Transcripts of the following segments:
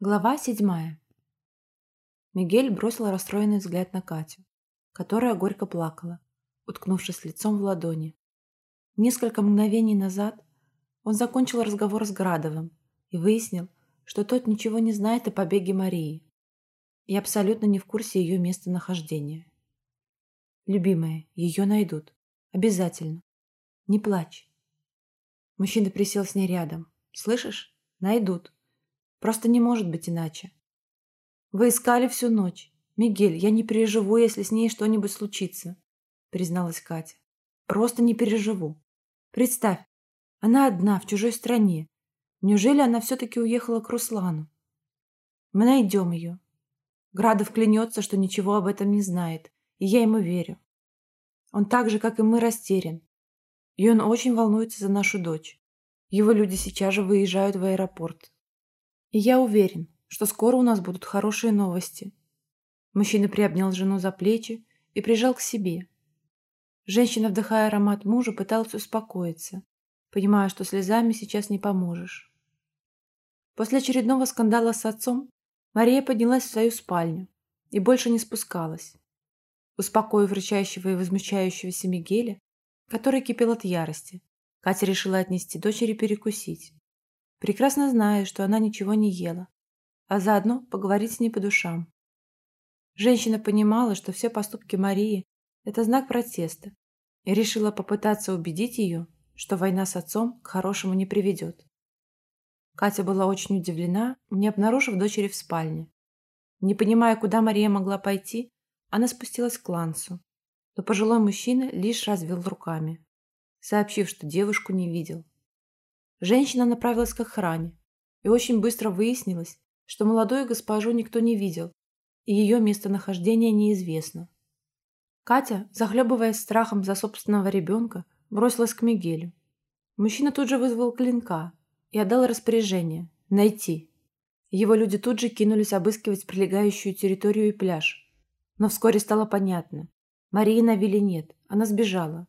Глава седьмая. Мигель бросил расстроенный взгляд на Катю, которая горько плакала, уткнувшись лицом в ладони. Несколько мгновений назад он закончил разговор с Градовым и выяснил, что тот ничего не знает о побеге Марии и абсолютно не в курсе ее местонахождения. «Любимая, ее найдут. Обязательно. Не плачь». Мужчина присел с ней рядом. «Слышишь? Найдут». Просто не может быть иначе. Вы искали всю ночь. Мигель, я не переживу, если с ней что-нибудь случится, призналась Катя. Просто не переживу. Представь, она одна в чужой стране. Неужели она все-таки уехала к Руслану? Мы найдем ее. Градов клянется, что ничего об этом не знает, и я ему верю. Он так же, как и мы, растерян. И он очень волнуется за нашу дочь. Его люди сейчас же выезжают в аэропорт. И я уверен, что скоро у нас будут хорошие новости. Мужчина приобнял жену за плечи и прижал к себе. Женщина, вдыхая аромат мужа, пыталась успокоиться, понимая, что слезами сейчас не поможешь. После очередного скандала с отцом Мария поднялась в свою спальню и больше не спускалась. Успокоив рычащего и возмущающегося Мигеля, который кипел от ярости, Катя решила отнести дочери перекусить прекрасно зная, что она ничего не ела, а заодно поговорить с ней по душам. Женщина понимала, что все поступки Марии – это знак протеста, и решила попытаться убедить ее, что война с отцом к хорошему не приведет. Катя была очень удивлена, не обнаружив дочери в спальне. Не понимая, куда Мария могла пойти, она спустилась к Лансу, но пожилой мужчина лишь развел руками, сообщив, что девушку не видел. Женщина направилась к охране, и очень быстро выяснилось, что молодую госпожу никто не видел, и ее местонахождение неизвестно. Катя, захлебываясь страхом за собственного ребенка, бросилась к Мигелю. Мужчина тут же вызвал клинка и отдал распоряжение – найти. Его люди тут же кинулись обыскивать прилегающую территорию и пляж. Но вскоре стало понятно. Марии на вилле нет, она сбежала.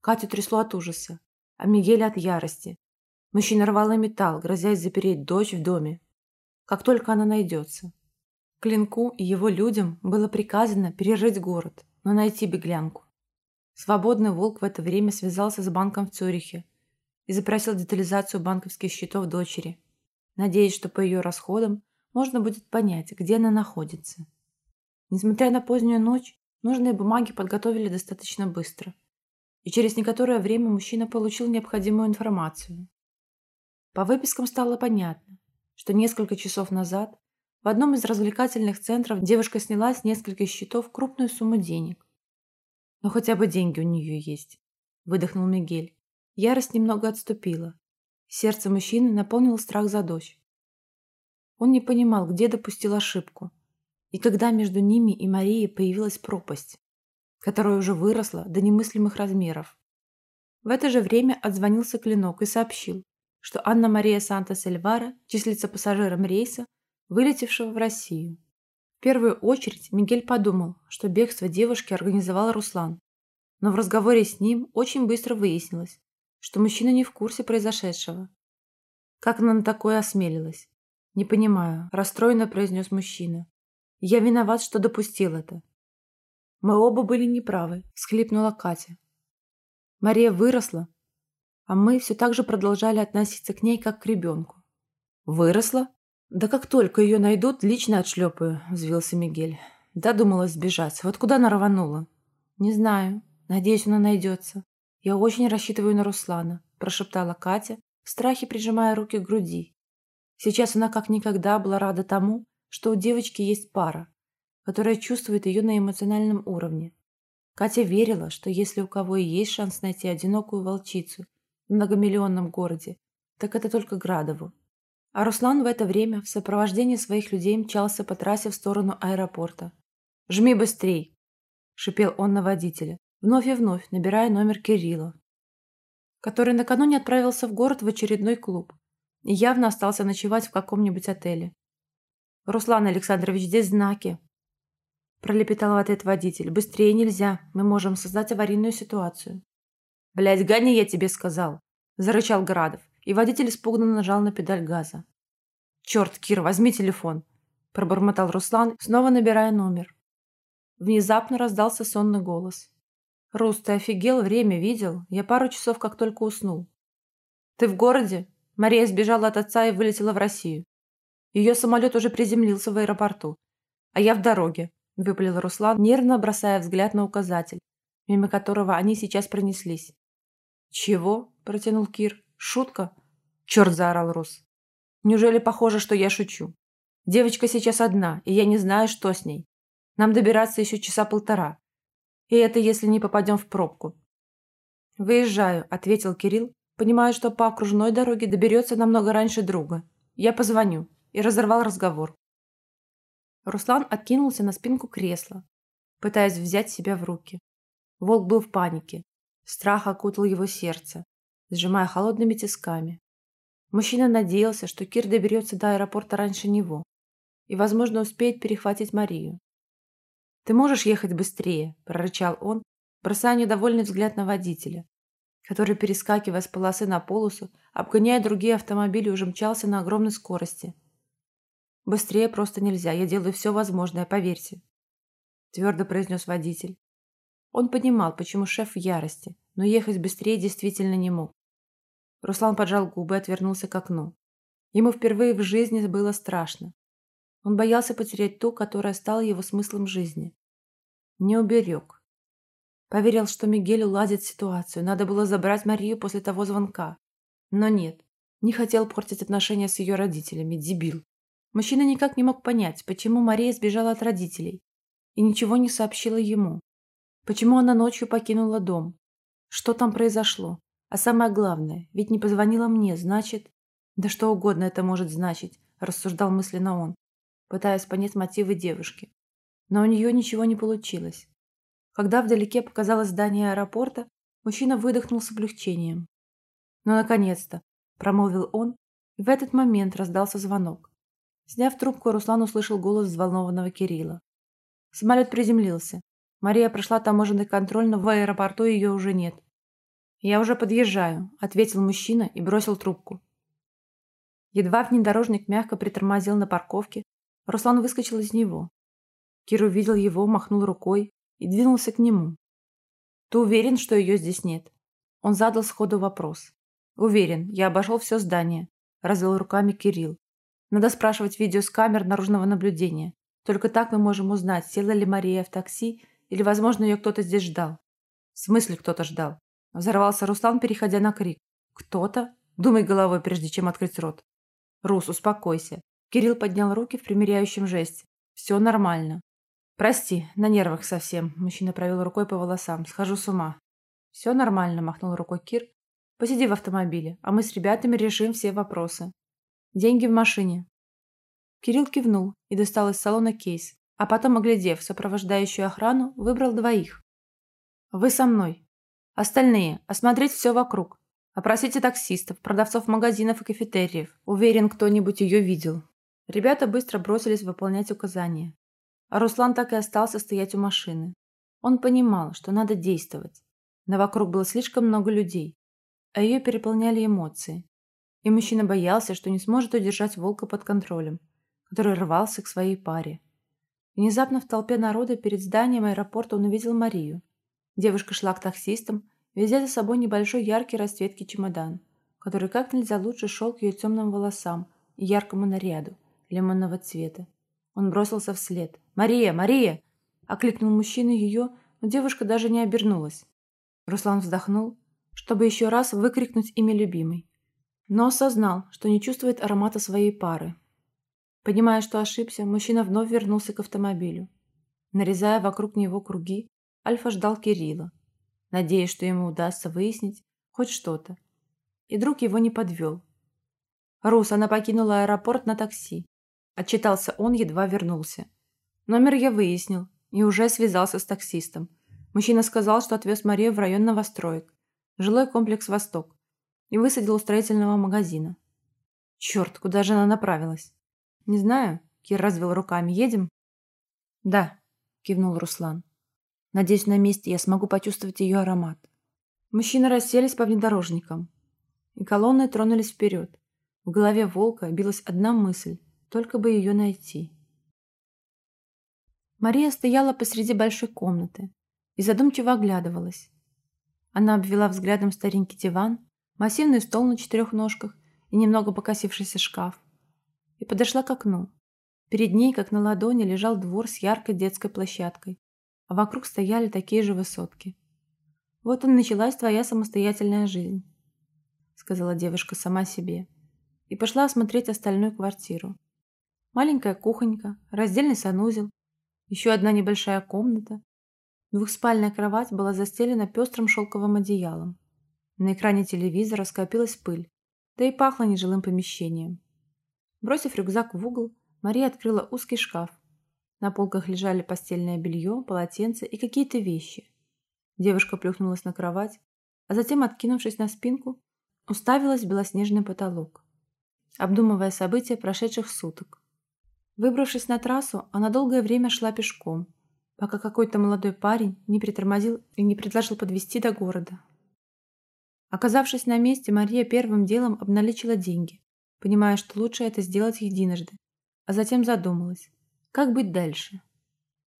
Катю трясло от ужаса, а Мигеля от ярости, Мужчина рвал и металл, грозясь запереть дочь в доме, как только она найдется. Клинку и его людям было приказано перерыть город, но найти беглянку. Свободный волк в это время связался с банком в Цюрихе и запросил детализацию банковских счетов дочери, надеясь, что по ее расходам можно будет понять, где она находится. Несмотря на позднюю ночь, нужные бумаги подготовили достаточно быстро, и через некоторое время мужчина получил необходимую информацию. По выпискам стало понятно, что несколько часов назад в одном из развлекательных центров девушка сняла с нескольких счетов крупную сумму денег. «Но хотя бы деньги у нее есть», – выдохнул Мигель. Ярость немного отступила. Сердце мужчины наполнил страх за дочь. Он не понимал, где допустил ошибку, и когда между ними и Марией появилась пропасть, которая уже выросла до немыслимых размеров. В это же время отзвонился Клинок и сообщил, что Анна-Мария Санта-Сельвара числится пассажиром рейса, вылетевшего в Россию. В первую очередь Мигель подумал, что бегство девушки организовал Руслан. Но в разговоре с ним очень быстро выяснилось, что мужчина не в курсе произошедшего. Как она на такое осмелилась? Не понимаю, расстроенно произнес мужчина. Я виноват, что допустил это. Мы оба были неправы, всхлипнула Катя. Мария выросла, а мы все так же продолжали относиться к ней как к ребенку. «Выросла? Да как только ее найдут, лично отшлепаю», – взвился Мигель. Додумалась сбежать. Вот куда она рванула? «Не знаю. Надеюсь, она найдется. Я очень рассчитываю на Руслана», – прошептала Катя, в страхе прижимая руки к груди. Сейчас она как никогда была рада тому, что у девочки есть пара, которая чувствует ее на эмоциональном уровне. Катя верила, что если у кого и есть шанс найти одинокую волчицу – многомиллионном городе, так это только Градову. А Руслан в это время в сопровождении своих людей мчался по трассе в сторону аэропорта. «Жми быстрей!» – шипел он на водителя, вновь и вновь набирая номер Кирилла, который накануне отправился в город в очередной клуб и явно остался ночевать в каком-нибудь отеле. «Руслан Александрович, здесь знаки!» Пролепетал в ответ водитель. «Быстрее нельзя, мы можем создать аварийную ситуацию». «Блядь, гони, я тебе сказал!» – зарычал Градов, и водитель испуганно нажал на педаль газа. «Черт, Кир, возьми телефон!» – пробормотал Руслан, снова набирая номер. Внезапно раздался сонный голос. «Рус, ты офигел? Время видел? Я пару часов как только уснул». «Ты в городе?» Мария сбежала от отца и вылетела в Россию. Ее самолет уже приземлился в аэропорту. А я в дороге, выпалил Руслан, нервно бросая взгляд на указатель, мимо которого они сейчас пронеслись. «Чего?» – протянул Кир. «Шутка?» «Черт!» – заорал Рус. «Неужели похоже, что я шучу? Девочка сейчас одна, и я не знаю, что с ней. Нам добираться еще часа полтора. И это если не попадем в пробку». «Выезжаю», – ответил Кирилл, понимая, что по окружной дороге доберется намного раньше друга. «Я позвоню» и разорвал разговор. Руслан откинулся на спинку кресла, пытаясь взять себя в руки. Волк был в панике. Страх окутал его сердце, сжимая холодными тисками. Мужчина надеялся, что Кир доберется до аэропорта раньше него и, возможно, успеет перехватить Марию. «Ты можешь ехать быстрее?» – прорычал он, бросая недовольный взгляд на водителя, который, перескакивая с полосы на полосу, обгоняя другие автомобили, уже мчался на огромной скорости – Быстрее просто нельзя, я делаю все возможное, поверьте. Твердо произнес водитель. Он понимал, почему шеф в ярости, но ехать быстрее действительно не мог. Руслан поджал губы и отвернулся к окну. Ему впервые в жизни было страшно. Он боялся потерять ту, которая стала его смыслом жизни. Не уберег. Поверил, что Мигель уладит ситуацию. Надо было забрать Марию после того звонка. Но нет. Не хотел портить отношения с ее родителями. Дебил. Мужчина никак не мог понять, почему Мария сбежала от родителей и ничего не сообщила ему. Почему она ночью покинула дом? Что там произошло? А самое главное, ведь не позвонила мне, значит... Да что угодно это может значить, рассуждал мысленно он, пытаясь понять мотивы девушки. Но у нее ничего не получилось. Когда вдалеке показалось здание аэропорта, мужчина выдохнул с облегчением. «Ну, наконец-то!» – промолвил он, и в этот момент раздался звонок. Сняв трубку, Руслан услышал голос взволнованного Кирилла. Самолет приземлился. Мария прошла таможенный контроль, но в аэропорту ее уже нет. «Я уже подъезжаю», — ответил мужчина и бросил трубку. Едва внедорожник мягко притормозил на парковке, Руслан выскочил из него. Кир увидел его, махнул рукой и двинулся к нему. «Ты уверен, что ее здесь нет?» Он задал сходу вопрос. «Уверен, я обошел все здание», — развел руками Кирилл. Надо спрашивать видео с камер наружного наблюдения. Только так мы можем узнать, села ли Мария в такси или, возможно, ее кто-то здесь ждал. В смысле кто-то ждал? Взорвался Руслан, переходя на крик. Кто-то? Думай головой, прежде чем открыть рот. Рус, успокойся. Кирилл поднял руки в примиряющем жесте. Все нормально. Прости, на нервах совсем. Мужчина провел рукой по волосам. Схожу с ума. Все нормально, махнул рукой Кир. Посиди в автомобиле, а мы с ребятами решим все вопросы. Деньги в машине. Кирилл кивнул и достал из салона кейс, а потом, оглядев сопровождающую охрану, выбрал двоих. «Вы со мной. Остальные. Осмотреть все вокруг. Опросите таксистов, продавцов магазинов и кафетериев. Уверен, кто-нибудь ее видел». Ребята быстро бросились выполнять указания. А Руслан так и остался стоять у машины. Он понимал, что надо действовать. Но вокруг было слишком много людей, а ее переполняли эмоции. И мужчина боялся, что не сможет удержать волка под контролем, который рвался к своей паре. Внезапно в толпе народа перед зданием аэропорта он увидел Марию. Девушка шла к таксистам, везя за собой небольшой яркий расцветки чемодан, который как нельзя лучше шел к ее темным волосам и яркому наряду лимонного цвета. Он бросился вслед. «Мария! Мария!» – окликнул мужчина ее, но девушка даже не обернулась. Руслан вздохнул, чтобы еще раз выкрикнуть имя любимой но осознал, что не чувствует аромата своей пары. Понимая, что ошибся, мужчина вновь вернулся к автомобилю. Нарезая вокруг него круги, Альфа ждал Кирилла, надеясь, что ему удастся выяснить хоть что-то. И друг его не подвел. «Рус, она покинула аэропорт на такси», – отчитался он, едва вернулся. «Номер я выяснил и уже связался с таксистом. Мужчина сказал, что отвез Марию в район новостроек, жилой комплекс «Восток» и высадил у строительного магазина. Черт, куда же она направилась? Не знаю. Кир развел руками. Едем? Да, кивнул Руслан. Надеюсь, на месте я смогу почувствовать ее аромат. Мужчины расселись по внедорожникам, и колонны тронулись вперед, В голове волка билась одна мысль, только бы ее найти. Мария стояла посреди большой комнаты и задумчиво оглядывалась. Она обвела взглядом старенький диван, массивный стол на четырех ножках и немного покосившийся шкаф, и подошла к окну. Перед ней, как на ладони, лежал двор с яркой детской площадкой, а вокруг стояли такие же высотки. «Вот и началась твоя самостоятельная жизнь», — сказала девушка сама себе, и пошла осмотреть остальную квартиру. Маленькая кухонька, раздельный санузел, еще одна небольшая комната. Двухспальная кровать была застелена пестрым шелковым одеялом. На экране телевизора скопилась пыль, да и пахло нежилым помещением. Бросив рюкзак в угол, Мария открыла узкий шкаф. На полках лежали постельное белье, полотенце и какие-то вещи. Девушка плюхнулась на кровать, а затем, откинувшись на спинку, уставилась в белоснежный потолок, обдумывая события прошедших суток. Выбравшись на трассу, она долгое время шла пешком, пока какой-то молодой парень не притормозил и не предложил подвезти до города. Оказавшись на месте, Мария первым делом обналичила деньги, понимая, что лучше это сделать единожды, а затем задумалась, как быть дальше.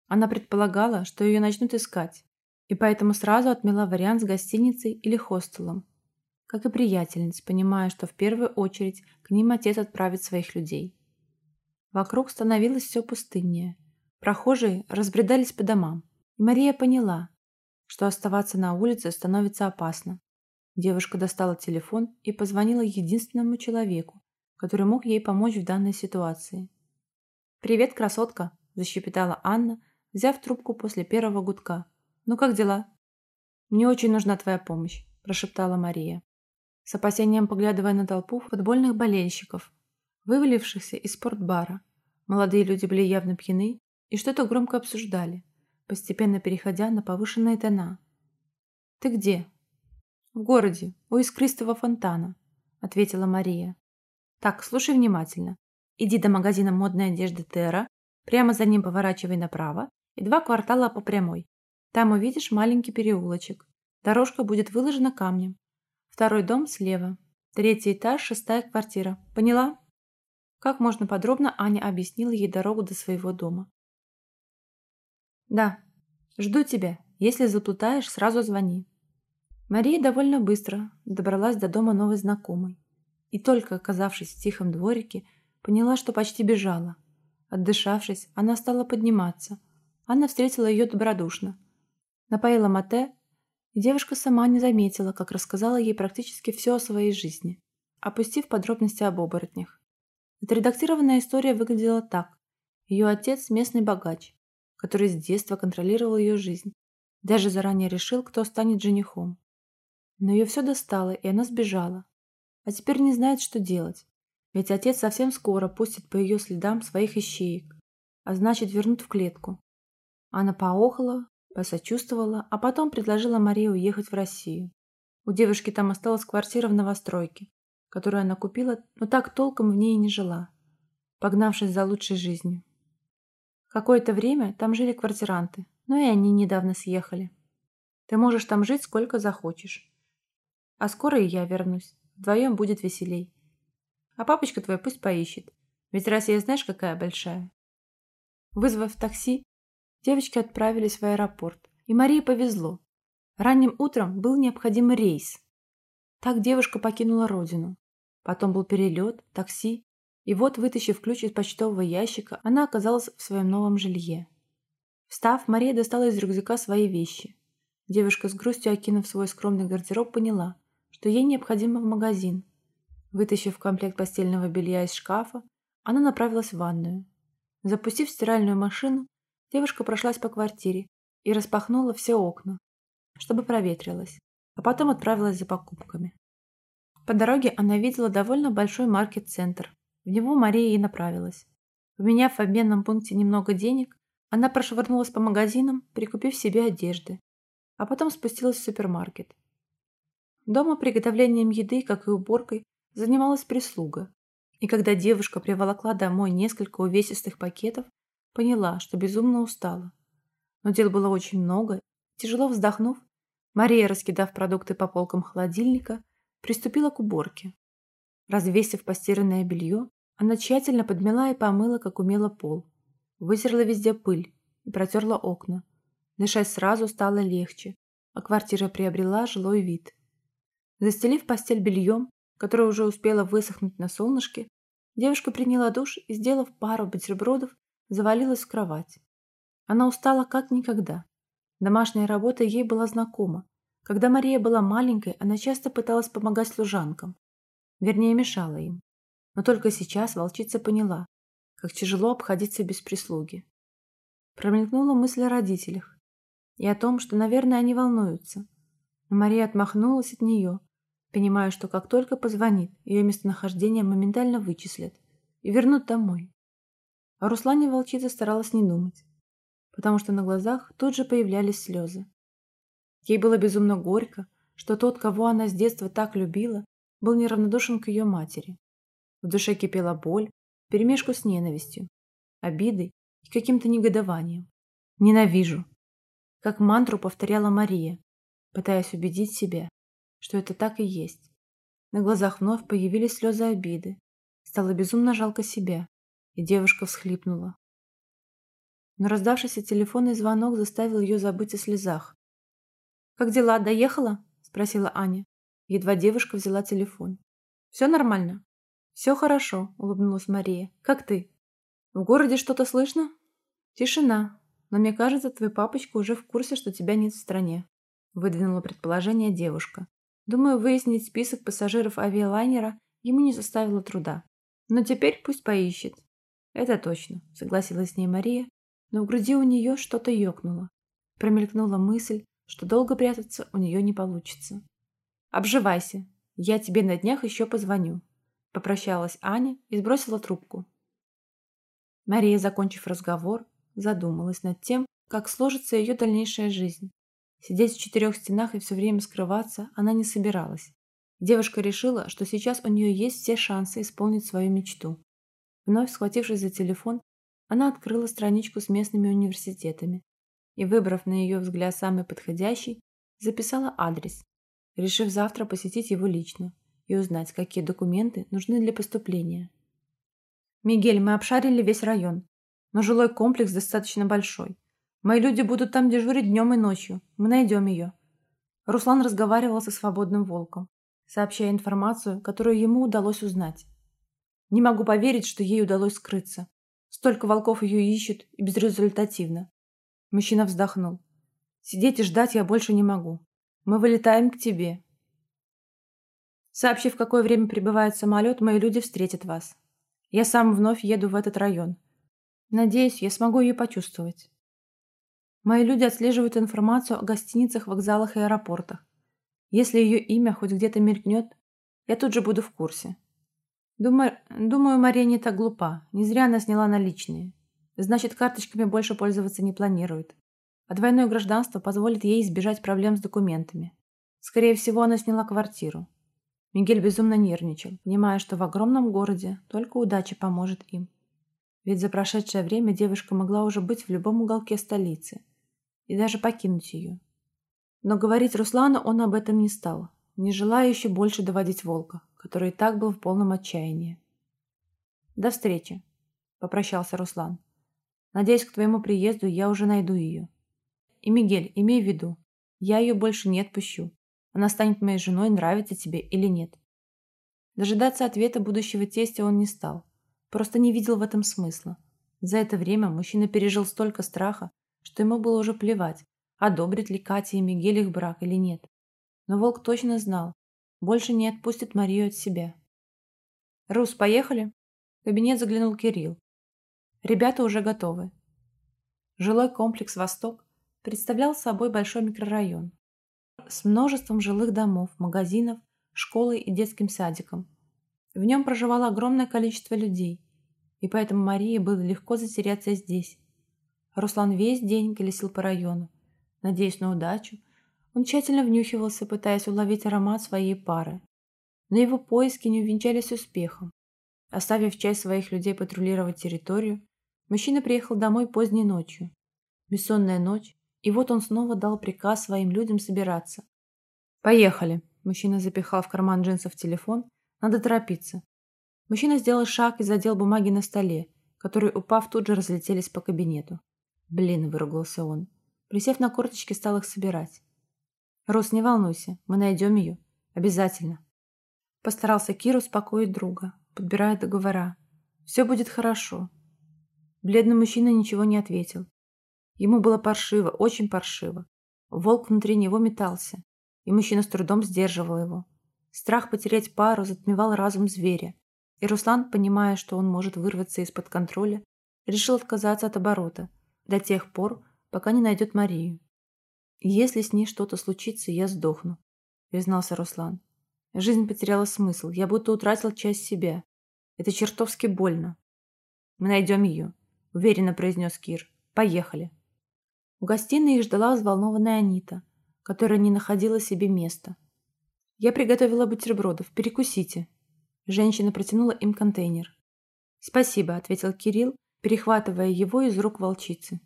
Она предполагала, что ее начнут искать, и поэтому сразу отмела вариант с гостиницей или хостелом, как и приятельниц, понимая, что в первую очередь к ним отец отправит своих людей. Вокруг становилось все пустыннее. Прохожие разбредались по домам, и Мария поняла, что оставаться на улице становится опасно. Девушка достала телефон и позвонила единственному человеку, который мог ей помочь в данной ситуации. «Привет, красотка!» – защепетала Анна, взяв трубку после первого гудка. «Ну как дела?» «Мне очень нужна твоя помощь», – прошептала Мария, с опасением поглядывая на толпу футбольных болельщиков, вывалившихся из спортбара. Молодые люди были явно пьяны и что-то громко обсуждали, постепенно переходя на повышенные тона. «Ты где?» «В городе, у искристого фонтана», — ответила Мария. «Так, слушай внимательно. Иди до магазина модной одежды Терра, прямо за ним поворачивай направо и два квартала по прямой. Там увидишь маленький переулочек. Дорожка будет выложена камнем. Второй дом слева. Третий этаж, шестая квартира. Поняла?» Как можно подробно Аня объяснила ей дорогу до своего дома. «Да, жду тебя. Если заплутаешь, сразу звони». Мария довольно быстро добралась до дома новой знакомой. И только оказавшись в тихом дворике, поняла, что почти бежала. Отдышавшись, она стала подниматься. Анна встретила ее добродушно. Напоила мате, и девушка сама не заметила, как рассказала ей практически все о своей жизни, опустив подробности об оборотнях. Отредактированная история выглядела так. Ее отец – местный богач, который с детства контролировал ее жизнь. Даже заранее решил, кто станет женихом. Но ее все достало, и она сбежала. А теперь не знает, что делать. Ведь отец совсем скоро пустит по ее следам своих ищеек, а значит вернут в клетку. Она поохала, посочувствовала, а потом предложила Марии уехать в Россию. У девушки там осталась квартира в новостройке, которую она купила, но так толком в ней и не жила, погнавшись за лучшей жизнью. Какое-то время там жили квартиранты, но и они недавно съехали. Ты можешь там жить сколько захочешь. А скоро и я вернусь. Вдвоем будет веселей. А папочка твой пусть поищет. Ведь Россия знаешь, какая большая. Вызвав такси, девочки отправились в аэропорт. И Марии повезло. Ранним утром был необходим рейс. Так девушка покинула родину. Потом был перелет, такси, и вот, вытащив ключ из почтового ящика, она оказалась в своем новом жилье. Встав, Мария достала из рюкзака свои вещи. Девушка с грустью, окинув свой скромный гардероб, поняла, что ей необходимо в магазин. Вытащив комплект постельного белья из шкафа, она направилась в ванную. Запустив стиральную машину, девушка прошлась по квартире и распахнула все окна, чтобы проветрилась, а потом отправилась за покупками. По дороге она видела довольно большой маркет-центр. В него Мария и направилась. Поменяв в обменном пункте немного денег, она прошвырнулась по магазинам, прикупив себе одежды, а потом спустилась в супермаркет. Дома приготовлением еды, как и уборкой, занималась прислуга. И когда девушка приволокла домой несколько увесистых пакетов, поняла, что безумно устала. Но дел было очень много. Тяжело вздохнув, Мария, раскидав продукты по полкам холодильника, приступила к уборке. Развесив постиранное белье, она тщательно подмела и помыла, как умела, пол. Вытерла везде пыль и протерла окна. Дышать сразу стало легче, а квартира приобрела жилой вид. Застелив постель бельем, которое уже успело высохнуть на солнышке, девушка приняла душ и, сделав пару бутербродов, завалилась в кровать. Она устала как никогда. Домашняя работа ей была знакома. Когда Мария была маленькой, она часто пыталась помогать служанкам. Вернее, мешала им. Но только сейчас волчица поняла, как тяжело обходиться без прислуги. Промелькнула мысль о родителях и о том, что, наверное, они волнуются. Но Мария отмахнулась от нее, понимая, что как только позвонит, ее местонахождение моментально вычислят и вернут домой. О Руслане волчица старалась не думать потому что на глазах тут же появлялись слезы. Ей было безумно горько, что тот, кого она с детства так любила, был неравнодушен к ее матери. В душе кипела боль, перемешку с ненавистью, обидой и каким-то негодованием. «Ненавижу!» Как мантру повторяла Мария, пытаясь убедить себя, что это так и есть. На глазах вновь появились слезы обиды. Стало безумно жалко себя, и девушка всхлипнула. Но раздавшийся телефонный звонок заставил ее забыть о слезах. «Как дела? Доехала?» – спросила Аня. Едва девушка взяла телефон. «Все нормально?» «Все хорошо», – улыбнулась Мария. «Как ты?» «В городе что-то слышно?» «Тишина. Но мне кажется, твой папочка уже в курсе, что тебя нет в стране», – выдвинула предположение девушка. «Думаю, выяснить список пассажиров авиалайнера ему не составило труда. Но теперь пусть поищет». «Это точно», – согласилась с ней Мария но в груди у нее что-то ёкнуло. Промелькнула мысль, что долго прятаться у нее не получится. «Обживайся, я тебе на днях еще позвоню», – попрощалась Аня и сбросила трубку. Мария, закончив разговор, задумалась над тем, как сложится ее дальнейшая жизнь. Сидеть в четырех стенах и все время скрываться она не собиралась. Девушка решила, что сейчас у нее есть все шансы исполнить свою мечту. Вновь схватившись за телефон, она открыла страничку с местными университетами и, выбрав на ее взгляд самый подходящий, записала адрес, решив завтра посетить его лично и узнать, какие документы нужны для поступления. «Мигель, мы обшарили весь район, но жилой комплекс достаточно большой. Мои люди будут там дежурить днем и ночью. Мы найдем ее». Руслан разговаривал со свободным волком, сообщая информацию, которую ему удалось узнать. «Не могу поверить, что ей удалось скрыться. Столько волков ее ищут, и безрезультативно. Мужчина вздохнул. Сидеть и ждать я больше не могу. Мы вылетаем к тебе. Сообщив, какое время прибывает самолет, мои люди встретят вас. Я сам вновь еду в этот район. Надеюсь, я смогу ее почувствовать. Мои люди отслеживают информацию о гостиницах, вокзалах и аэропортах. Если ее имя хоть где-то мелькнет, я тут же буду в курсе. Думаю, думаю, Мария не так глупа. Не зря она сняла наличные. Значит, карточками больше пользоваться не планирует. А двойное гражданство позволит ей избежать проблем с документами. Скорее всего, она сняла квартиру. Мигель безумно нервничал, понимая, что в огромном городе только удача поможет им. Ведь за прошедшее время девушка могла уже быть в любом уголке столицы и даже покинуть ее. Но говорить Руслану он об этом не стал, не желая еще больше доводить волка который и так был в полном отчаянии. «До встречи», — попрощался Руслан. «Надеюсь, к твоему приезду я уже найду ее. И, Мигель, имей в виду, я ее больше не отпущу. Она станет моей женой, нравится тебе или нет». Дожидаться ответа будущего тестя он не стал. Просто не видел в этом смысла. За это время мужчина пережил столько страха, что ему было уже плевать, одобрит ли Катя и Мигель их брак или нет. Но Волк точно знал, больше не отпустит Марию от себя. «Рус, поехали?» В кабинет заглянул Кирилл. Ребята уже готовы. Жилой комплекс «Восток» представлял собой большой микрорайон с множеством жилых домов, магазинов, школой и детским садиком. В нем проживало огромное количество людей, и поэтому Марии было легко затеряться здесь. Руслан весь день колесил по району, надеясь на удачу он тщательно внюхивался, пытаясь уловить аромат своей пары. Но его поиски не увенчались успехом. Оставив часть своих людей патрулировать территорию, мужчина приехал домой поздней ночью. Бессонная ночь, и вот он снова дал приказ своим людям собираться. «Поехали!» Мужчина запихал в карман джинсов телефон, Надо торопиться. Мужчина сделал шаг и задел бумаги на столе, которые, упав, тут же разлетелись по кабинету. «Блин», — выругался он. Присев на корточки, стал их собирать. «Рос, не волнуйся, мы найдем ее. Обязательно». Постарался Кир успокоить друга, подбирая договора. «Все будет хорошо». Бледный мужчина ничего не ответил. Ему было паршиво, очень паршиво. Волк внутри него метался, и мужчина с трудом сдерживал его. Страх потерять пару затмевал разум зверя, и Руслан, понимая, что он может вырваться из-под контроля, решил отказаться от оборота до тех пор, пока не найдет Марию. «Если с ней что-то случится, я сдохну», — признался Руслан. Жизнь потеряла смысл, я будто утратил часть себя. Это чертовски больно. Мы найдем ее, уверенно произнес Кир. Поехали. В гостиной их ждала взволнованная Анита, которая не находила себе места. Я приготовила бутербродов, перекусите. Женщина протянула им контейнер. Спасибо, ответил Кирилл, перехватывая его из рук волчицы.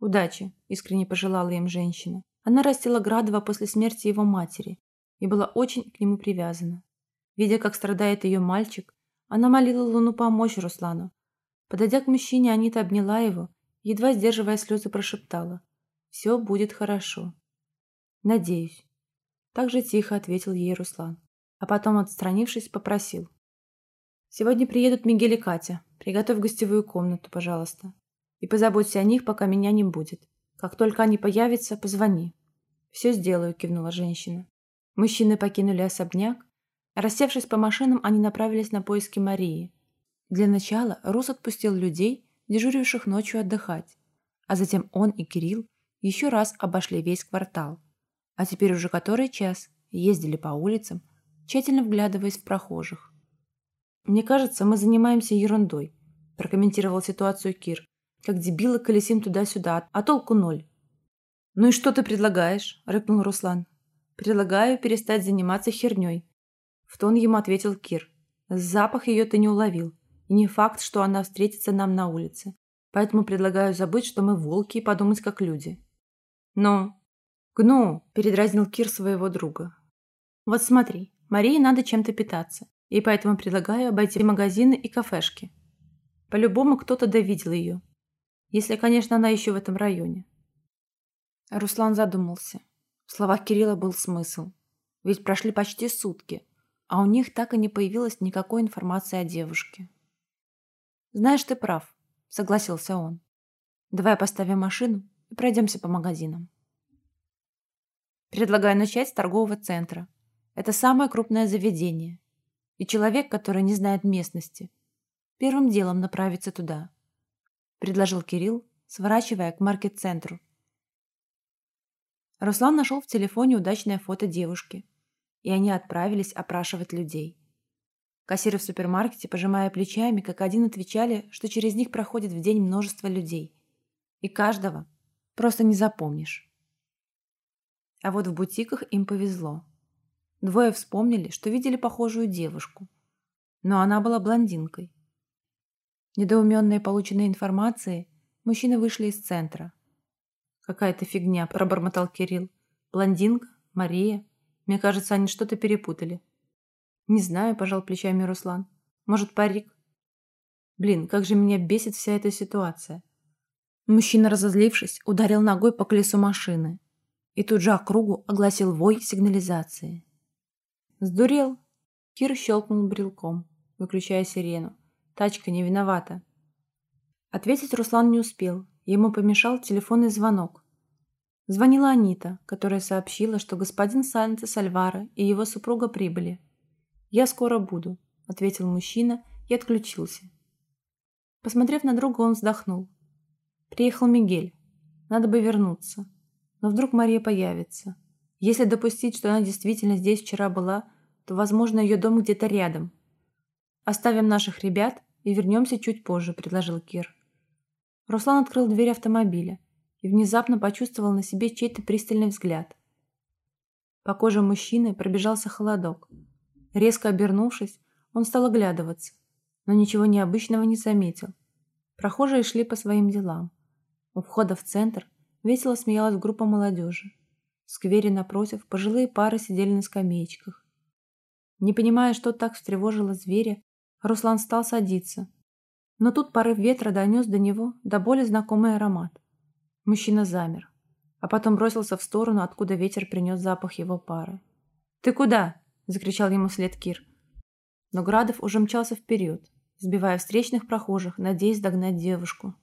Удачи, искренне пожелала им женщина. Она растила Градова после смерти его матери и была очень к нему привязана. Видя, как страдает ее мальчик, она молила Луну помочь Руслану. Подойдя к мужчине, Анита обняла его, едва сдерживая слезы, прошептала. «Все будет хорошо». «Надеюсь». Так же тихо ответил ей Руслан, а потом, отстранившись, попросил. «Сегодня приедут Мигель и Катя. Приготовь гостевую комнату, пожалуйста. И позаботься о них, пока меня не будет. Как только они появятся, позвони». «Все сделаю», — кивнула женщина. Мужчины покинули особняк. Рассевшись по машинам, они направились на поиски Марии. Для начала Рус отпустил людей, дежуривших ночью отдыхать, а затем он и Кирилл еще раз обошли весь квартал. А теперь уже который час ездили по улицам, тщательно вглядываясь в прохожих. «Мне кажется, мы занимаемся ерундой», – прокомментировал ситуацию Кир. «Как дебилы колесим туда-сюда, а толку ноль». «Ну и что ты предлагаешь?» – рыкнул Руслан. Предлагаю перестать заниматься херней. В тон ему ответил Кир. Запах ее ты не уловил. И не факт, что она встретится нам на улице. Поэтому предлагаю забыть, что мы волки, и подумать как люди. Но... Гну, передразнил Кир своего друга. Вот смотри, Марии надо чем-то питаться. И поэтому предлагаю обойти магазины и кафешки. По-любому кто-то довидел ее. Если, конечно, она еще в этом районе. Руслан задумался. В словах Кирилла был смысл. Ведь прошли почти сутки, а у них так и не появилось никакой информации о девушке. «Знаешь, ты прав», — согласился он. «Давай поставим машину и пройдемся по магазинам». Предлагаю начать с торгового центра. Это самое крупное заведение. И человек, который не знает местности, первым делом направится туда. Предложил Кирилл, сворачивая к маркет-центру, Руслан нашел в телефоне удачное фото девушки, и они отправились опрашивать людей. Кассиры в супермаркете, пожимая плечами, как один отвечали, что через них проходит в день множество людей. И каждого просто не запомнишь. А вот в бутиках им повезло. Двое вспомнили, что видели похожую девушку, но она была блондинкой. Недоуменные полученной информацией, мужчины вышли из центра – «Какая-то фигня», – пробормотал Кирилл. «Блондинка? Мария? Мне кажется, они что-то перепутали». «Не знаю», – пожал плечами Руслан. «Может, парик?» «Блин, как же меня бесит вся эта ситуация». Мужчина, разозлившись, ударил ногой по колесу машины. И тут же округу огласил вой сигнализации. «Сдурел?» Кир щелкнул брелком, выключая сирену. «Тачка не виновата». Ответить Руслан не успел. Ему помешал телефонный звонок. Звонила Анита, которая сообщила, что господин Санцес Альвара и его супруга прибыли. «Я скоро буду», — ответил мужчина и отключился. Посмотрев на друга, он вздохнул. «Приехал Мигель. Надо бы вернуться. Но вдруг Мария появится. Если допустить, что она действительно здесь вчера была, то, возможно, ее дом где-то рядом. Оставим наших ребят и вернемся чуть позже», — предложил Кир. Руслан открыл дверь автомобиля и внезапно почувствовал на себе чей-то пристальный взгляд. По коже мужчины пробежался холодок. Резко обернувшись, он стал оглядываться, но ничего необычного не заметил. Прохожие шли по своим делам. У входа в центр весело смеялась группа молодежи. В сквере напротив пожилые пары сидели на скамеечках. Не понимая, что так встревожило зверя, Руслан стал садиться. Но тут порыв ветра донес до него до боли знакомый аромат. Мужчина замер, а потом бросился в сторону, откуда ветер принес запах его пары. «Ты куда?» – закричал ему вслед Кир. Но Градов уже мчался вперед, сбивая встречных прохожих, надеясь догнать девушку.